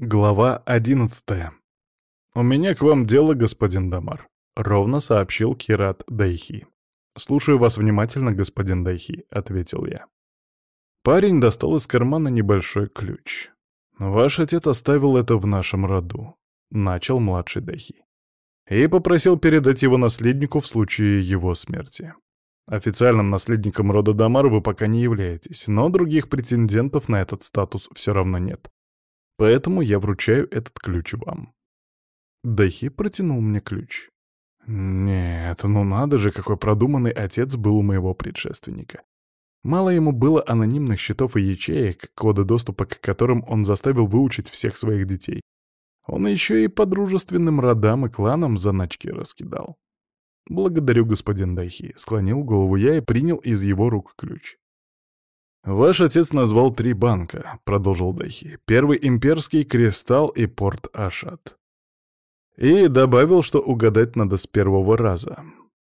Глава одиннадцатая. «У меня к вам дело, господин Дамар», — ровно сообщил Кират Дайхи. «Слушаю вас внимательно, господин Дайхи», — ответил я. Парень достал из кармана небольшой ключ. «Ваш отец оставил это в нашем роду», — начал младший Дайхи. «И попросил передать его наследнику в случае его смерти. Официальным наследником рода Дамар вы пока не являетесь, но других претендентов на этот статус все равно нет. Поэтому я вручаю этот ключ вам. Дахи протянул мне ключ. Нет, ну надо же, какой продуманный отец был у моего предшественника. Мало ему было анонимных счетов и ячеек, коды доступа к которым он заставил выучить всех своих детей. Он еще и по дружественным родам и кланам заначки раскидал. «Благодарю, господин Дайхи», — склонил голову я и принял из его рук ключ. «Ваш отец назвал три банка», — продолжил Дахи. «Первый — Имперский, Кристалл и Порт Ашат». И добавил, что угадать надо с первого раза.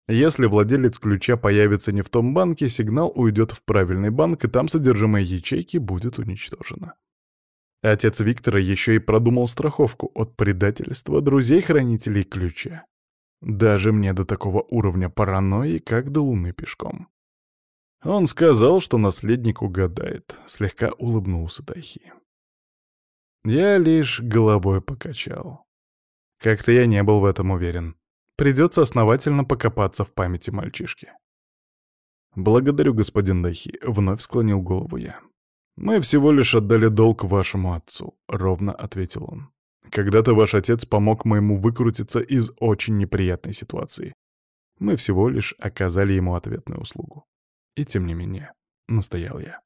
Если владелец ключа появится не в том банке, сигнал уйдет в правильный банк, и там содержимое ячейки будет уничтожено. Отец Виктора еще и продумал страховку от предательства друзей-хранителей ключа. Даже мне до такого уровня паранойи, как до луны пешком. Он сказал, что наследник угадает. Слегка улыбнулся Тайхи. Я лишь головой покачал. Как-то я не был в этом уверен. Придется основательно покопаться в памяти мальчишки. «Благодарю, господин Дахи», — вновь склонил голову я. «Мы всего лишь отдали долг вашему отцу», — ровно ответил он. «Когда-то ваш отец помог моему выкрутиться из очень неприятной ситуации. Мы всего лишь оказали ему ответную услугу. И тем не менее, настоял я.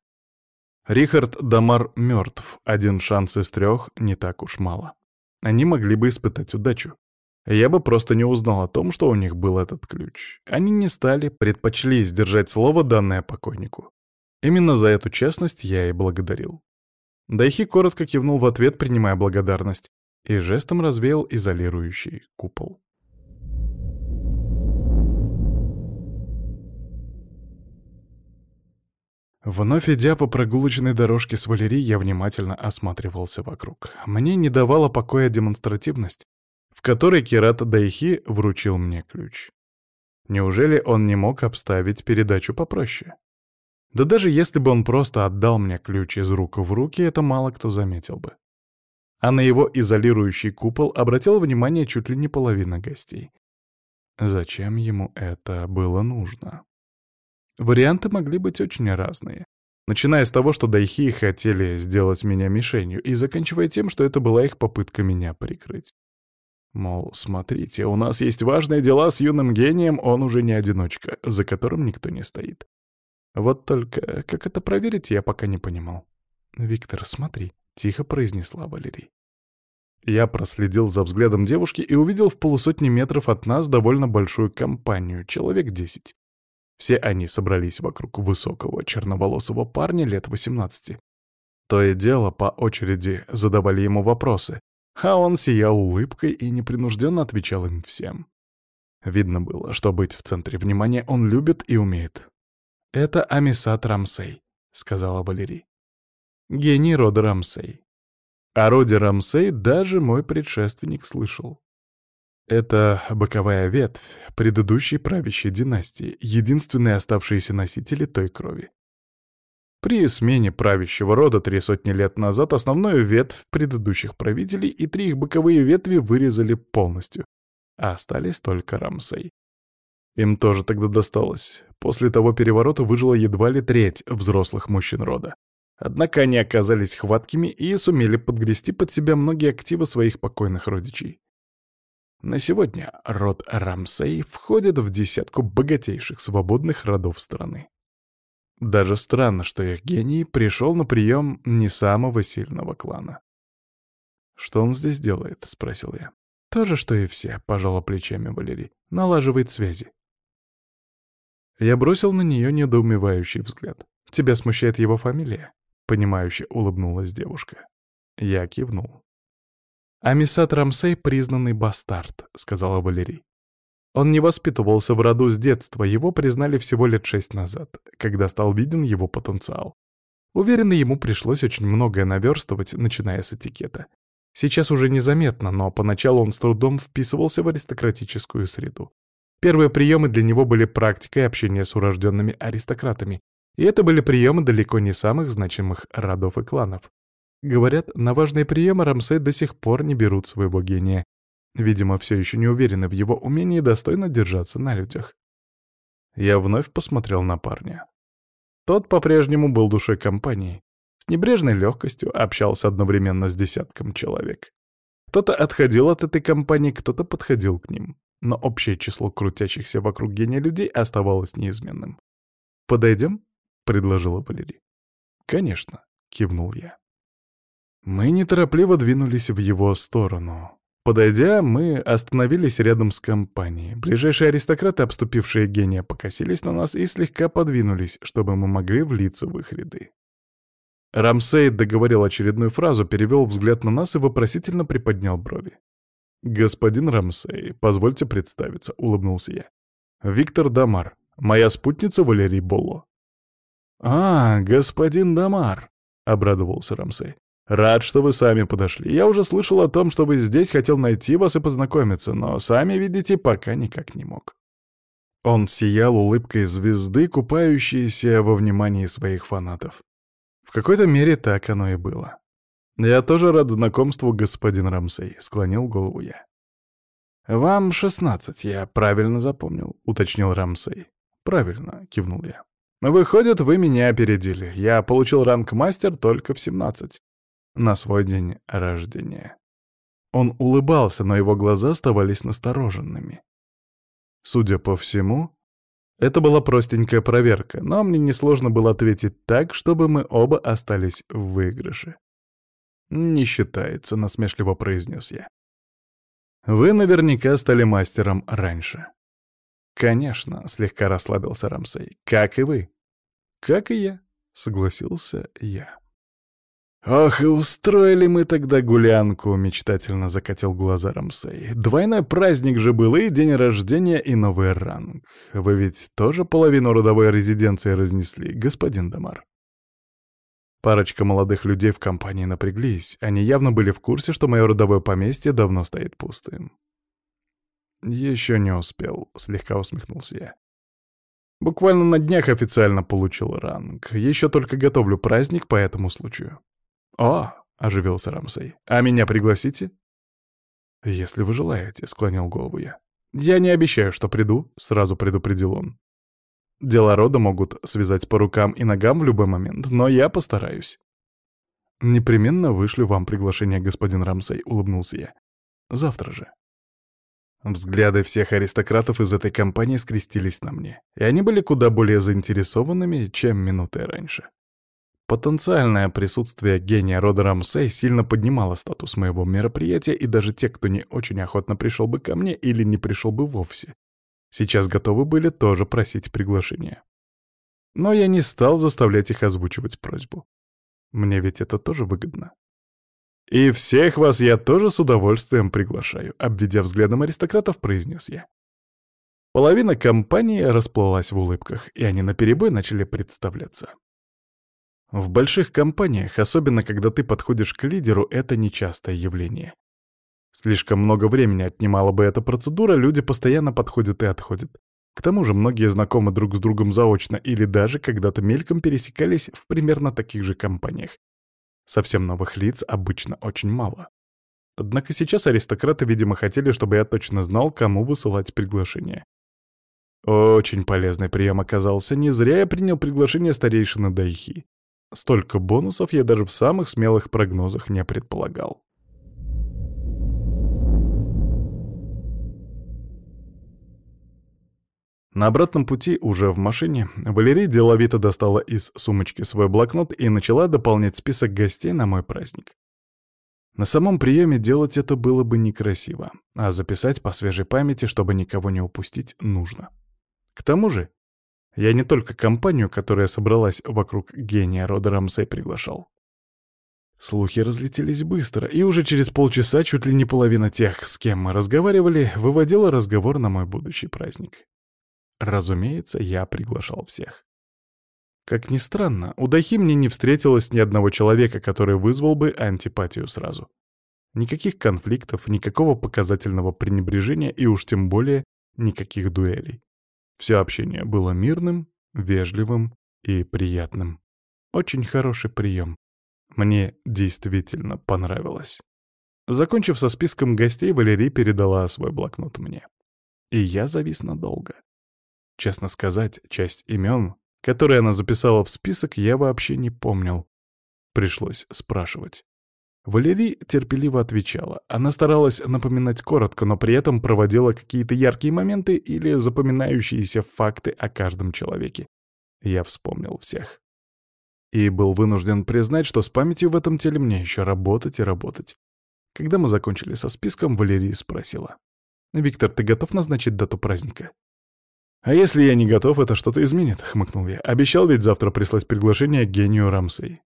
Рихард Дамар мертв, один шанс из трех не так уж мало. Они могли бы испытать удачу. Я бы просто не узнал о том, что у них был этот ключ. Они не стали, предпочли сдержать слово, данное покойнику. Именно за эту честность я и благодарил. Дайхи коротко кивнул в ответ, принимая благодарность, и жестом развеял изолирующий купол. Вновь идя по прогулочной дорожке с Валерией, я внимательно осматривался вокруг. Мне не давала покоя демонстративность, в которой Кират Дайхи вручил мне ключ. Неужели он не мог обставить передачу попроще? Да даже если бы он просто отдал мне ключ из рук в руки, это мало кто заметил бы. А на его изолирующий купол обратил внимание чуть ли не половина гостей. Зачем ему это было нужно? Варианты могли быть очень разные. Начиная с того, что дайхи хотели сделать меня мишенью, и заканчивая тем, что это была их попытка меня прикрыть. Мол, смотрите, у нас есть важные дела с юным гением, он уже не одиночка, за которым никто не стоит. Вот только как это проверить, я пока не понимал. «Виктор, смотри», — тихо произнесла Валерий. Я проследил за взглядом девушки и увидел в полусотни метров от нас довольно большую компанию, человек десять. Все они собрались вокруг высокого черноволосого парня лет 18. То и дело по очереди задавали ему вопросы, а он сиял улыбкой и непринужденно отвечал им всем. Видно было, что быть в центре внимания он любит и умеет. «Это Амисат Рамсей», — сказала Валерий. «Гений рода Рамсей». О роде Рамсей даже мой предшественник слышал. Это боковая ветвь предыдущей правящей династии, единственные оставшиеся носители той крови. При смене правящего рода три сотни лет назад основную ветвь предыдущих правителей и три их боковые ветви вырезали полностью, а остались только Рамсей. Им тоже тогда досталось. После того переворота выжила едва ли треть взрослых мужчин рода. Однако они оказались хваткими и сумели подгрести под себя многие активы своих покойных родичей. На сегодня род Рамсей входит в десятку богатейших свободных родов страны. Даже странно, что их гений пришел на прием не самого сильного клана. «Что он здесь делает?» — спросил я. «То же, что и все», — пожала плечами Валерий. «Налаживает связи». Я бросил на нее недоумевающий взгляд. «Тебя смущает его фамилия?» — понимающе улыбнулась девушка. Я кивнул. «Амисат Рамсей — признанный бастард», — сказала Валерий. Он не воспитывался в роду с детства, его признали всего лет шесть назад, когда стал виден его потенциал. Уверенно, ему пришлось очень многое наверстывать, начиная с этикета. Сейчас уже незаметно, но поначалу он с трудом вписывался в аристократическую среду. Первые приемы для него были практикой общения с урожденными аристократами, и это были приемы далеко не самых значимых родов и кланов. Говорят, на важные приемы Рамсей до сих пор не берут своего гения. Видимо, все еще не уверены в его умении достойно держаться на людях. Я вновь посмотрел на парня. Тот по-прежнему был душой компании. С небрежной легкостью общался одновременно с десятком человек. Кто-то отходил от этой компании, кто-то подходил к ним. Но общее число крутящихся вокруг гения людей оставалось неизменным. «Подойдем?» — предложила Валерий. «Конечно», — кивнул я. Мы неторопливо двинулись в его сторону. Подойдя, мы остановились рядом с компанией. Ближайшие аристократы, обступившие гения, покосились на нас и слегка подвинулись, чтобы мы могли влиться в их ряды. Рамсей договорил очередную фразу, перевел взгляд на нас и вопросительно приподнял брови. «Господин Рамсей, позвольте представиться», — улыбнулся я. «Виктор Дамар, моя спутница Валерий Болло». «А, господин Дамар», — обрадовался Рамсей. «Рад, что вы сами подошли. Я уже слышал о том, что вы здесь, хотел найти вас и познакомиться, но сами, видите, пока никак не мог». Он сиял улыбкой звезды, купающейся во внимании своих фанатов. В какой-то мере так оно и было. «Я тоже рад знакомству, господин Рамсей», — склонил голову я. «Вам шестнадцать, я правильно запомнил», — уточнил Рамсей. «Правильно», — кивнул я. «Выходит, вы меня опередили. Я получил ранг мастер только в семнадцать. На свой день рождения». Он улыбался, но его глаза оставались настороженными. Судя по всему, это была простенькая проверка, но мне несложно было ответить так, чтобы мы оба остались в выигрыше. «Не считается», — насмешливо произнес я. «Вы наверняка стали мастером раньше». «Конечно», — слегка расслабился Рамсей, — «как и вы». «Как и я», — согласился я. «Ох, и устроили мы тогда гулянку», — мечтательно закатил глаза Рамсей. «Двойной праздник же был, и день рождения, и новый ранг. Вы ведь тоже половину родовой резиденции разнесли, господин Дамар?» Парочка молодых людей в компании напряглись. Они явно были в курсе, что мое родовое поместье давно стоит пустым. «Еще не успел», — слегка усмехнулся я. «Буквально на днях официально получил ранг. Еще только готовлю праздник по этому случаю». «О!» — оживился Рамсей. «А меня пригласите?» «Если вы желаете», — склонил голову я. «Я не обещаю, что приду», — сразу предупредил он. «Дела рода могут связать по рукам и ногам в любой момент, но я постараюсь». «Непременно вышлю вам приглашение, господин Рамсей», — улыбнулся я. «Завтра же». Взгляды всех аристократов из этой компании скрестились на мне, и они были куда более заинтересованными, чем минуты раньше. Потенциальное присутствие гения рода Рамсей сильно поднимало статус моего мероприятия, и даже те, кто не очень охотно пришел бы ко мне или не пришел бы вовсе, сейчас готовы были тоже просить приглашения. Но я не стал заставлять их озвучивать просьбу. Мне ведь это тоже выгодно. «И всех вас я тоже с удовольствием приглашаю», — обведя взглядом аристократов, произнес я. Половина компании расплылась в улыбках, и они наперебой начали представляться. В больших компаниях, особенно когда ты подходишь к лидеру, это нечастое явление. Слишком много времени отнимала бы эта процедура, люди постоянно подходят и отходят. К тому же многие знакомы друг с другом заочно или даже когда-то мельком пересекались в примерно таких же компаниях. Совсем новых лиц обычно очень мало. Однако сейчас аристократы, видимо, хотели, чтобы я точно знал, кому высылать приглашение. Очень полезный прием оказался, не зря я принял приглашение старейшины Дайхи. Столько бонусов я даже в самых смелых прогнозах не предполагал. На обратном пути, уже в машине, Валерий деловито достала из сумочки свой блокнот и начала дополнять список гостей на мой праздник. На самом приеме делать это было бы некрасиво, а записать по свежей памяти, чтобы никого не упустить, нужно. К тому же, я не только компанию, которая собралась вокруг гения рода Рамсей, приглашал. Слухи разлетелись быстро, и уже через полчаса чуть ли не половина тех, с кем мы разговаривали, выводила разговор на мой будущий праздник. Разумеется, я приглашал всех. Как ни странно, у Дахи мне не встретилось ни одного человека, который вызвал бы антипатию сразу. Никаких конфликтов, никакого показательного пренебрежения и уж тем более никаких дуэлей. Все общение было мирным, вежливым и приятным. Очень хороший прием. Мне действительно понравилось. Закончив со списком гостей, Валерий передала свой блокнот мне. И я завис надолго. Честно сказать, часть имен, которые она записала в список, я вообще не помнил. Пришлось спрашивать. Валерий терпеливо отвечала. Она старалась напоминать коротко, но при этом проводила какие-то яркие моменты или запоминающиеся факты о каждом человеке. Я вспомнил всех. И был вынужден признать, что с памятью в этом теле мне еще работать и работать. Когда мы закончили со списком, Валерия спросила. «Виктор, ты готов назначить дату праздника?» «А если я не готов, это что-то изменит», — хмыкнул я. «Обещал ведь завтра прислать приглашение гению Рамсей».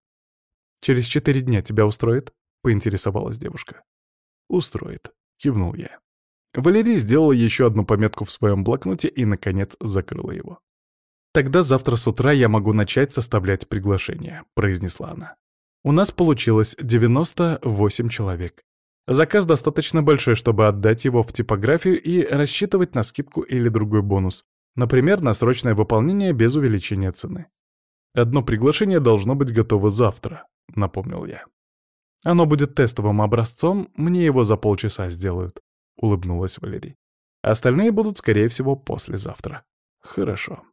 «Через четыре дня тебя устроит?» — поинтересовалась девушка. «Устроит», — кивнул я. Валерий сделала еще одну пометку в своем блокноте и, наконец, закрыла его. «Тогда завтра с утра я могу начать составлять приглашение», — произнесла она. «У нас получилось 98 человек. Заказ достаточно большой, чтобы отдать его в типографию и рассчитывать на скидку или другой бонус, например, на срочное выполнение без увеличения цены. Одно приглашение должно быть готово завтра, напомнил я. Оно будет тестовым образцом, мне его за полчаса сделают, улыбнулась Валерий. Остальные будут, скорее всего, послезавтра. Хорошо.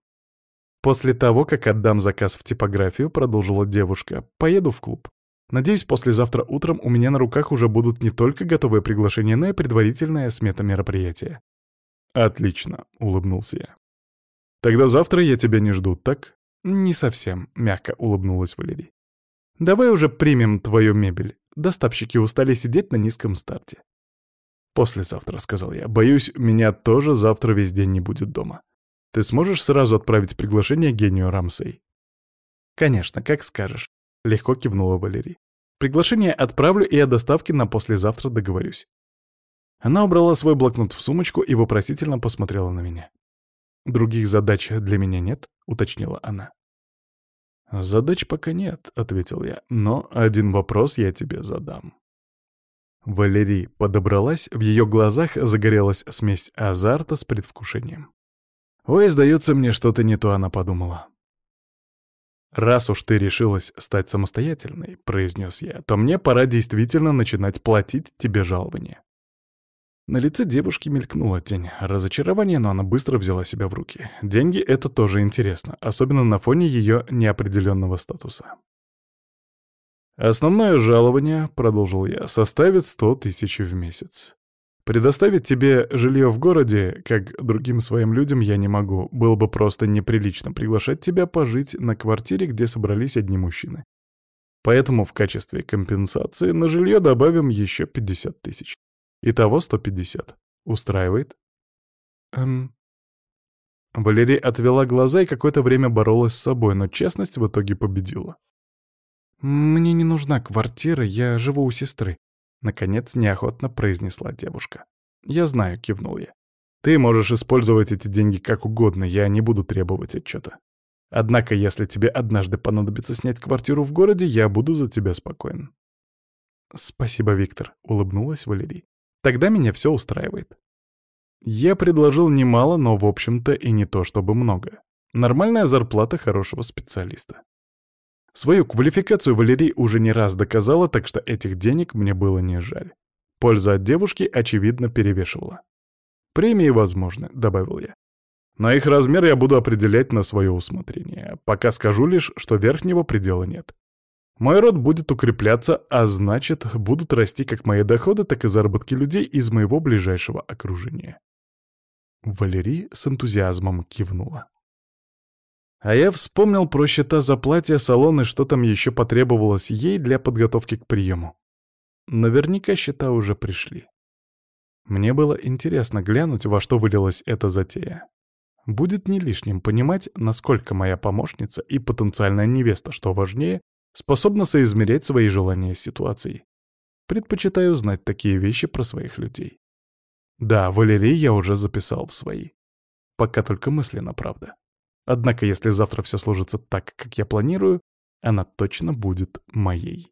После того, как отдам заказ в типографию, продолжила девушка, поеду в клуб. Надеюсь, послезавтра утром у меня на руках уже будут не только готовые приглашения, но и предварительная смета мероприятия. «Отлично», — улыбнулся я. «Тогда завтра я тебя не жду, так?» «Не совсем», — мягко улыбнулась Валерий. «Давай уже примем твою мебель. Доставщики устали сидеть на низком старте». «Послезавтра», — сказал я. «Боюсь, меня тоже завтра весь день не будет дома. Ты сможешь сразу отправить приглашение гению Рамсей?» «Конечно, как скажешь», — легко кивнула Валерий. Приглашение отправлю и о доставке на послезавтра договорюсь. Она убрала свой блокнот в сумочку и вопросительно посмотрела на меня. «Других задач для меня нет?» — уточнила она. «Задач пока нет», — ответил я, — «но один вопрос я тебе задам». Валерий подобралась, в ее глазах загорелась смесь азарта с предвкушением. «Ой, сдается мне, что-то не то», — она подумала. «Раз уж ты решилась стать самостоятельной», — произнес я, «то мне пора действительно начинать платить тебе жалование». На лице девушки мелькнула тень разочарования, но она быстро взяла себя в руки. Деньги — это тоже интересно, особенно на фоне ее неопределенного статуса. «Основное жалование, — продолжил я, — составит сто тысяч в месяц. Предоставить тебе жилье в городе, как другим своим людям, я не могу. Было бы просто неприлично приглашать тебя пожить на квартире, где собрались одни мужчины. Поэтому в качестве компенсации на жилье добавим еще 50 тысяч. Итого 150. Устраивает? Эм... Валерия отвела глаза и какое-то время боролась с собой, но честность в итоге победила. «Мне не нужна квартира, я живу у сестры. Наконец, неохотно произнесла девушка. «Я знаю», — кивнул я. «Ты можешь использовать эти деньги как угодно, я не буду требовать отчета. Однако, если тебе однажды понадобится снять квартиру в городе, я буду за тебя спокоен». «Спасибо, Виктор», — улыбнулась Валерий. «Тогда меня все устраивает». Я предложил немало, но, в общем-то, и не то чтобы много. Нормальная зарплата хорошего специалиста. Свою квалификацию Валерий уже не раз доказала, так что этих денег мне было не жаль. Польза от девушки, очевидно, перевешивала. «Премии возможны», — добавил я. «Но их размер я буду определять на свое усмотрение. Пока скажу лишь, что верхнего предела нет. Мой род будет укрепляться, а значит, будут расти как мои доходы, так и заработки людей из моего ближайшего окружения». Валерий с энтузиазмом кивнула. А я вспомнил про счета за платье, салон и что там еще потребовалось ей для подготовки к приему. Наверняка счета уже пришли. Мне было интересно глянуть, во что вылилась эта затея. Будет не лишним понимать, насколько моя помощница и потенциальная невеста, что важнее, способна соизмерять свои желания с ситуацией. Предпочитаю знать такие вещи про своих людей. Да, Валерий я уже записал в свои. Пока только мысленно, правда. Однако, если завтра все сложится так, как я планирую, она точно будет моей.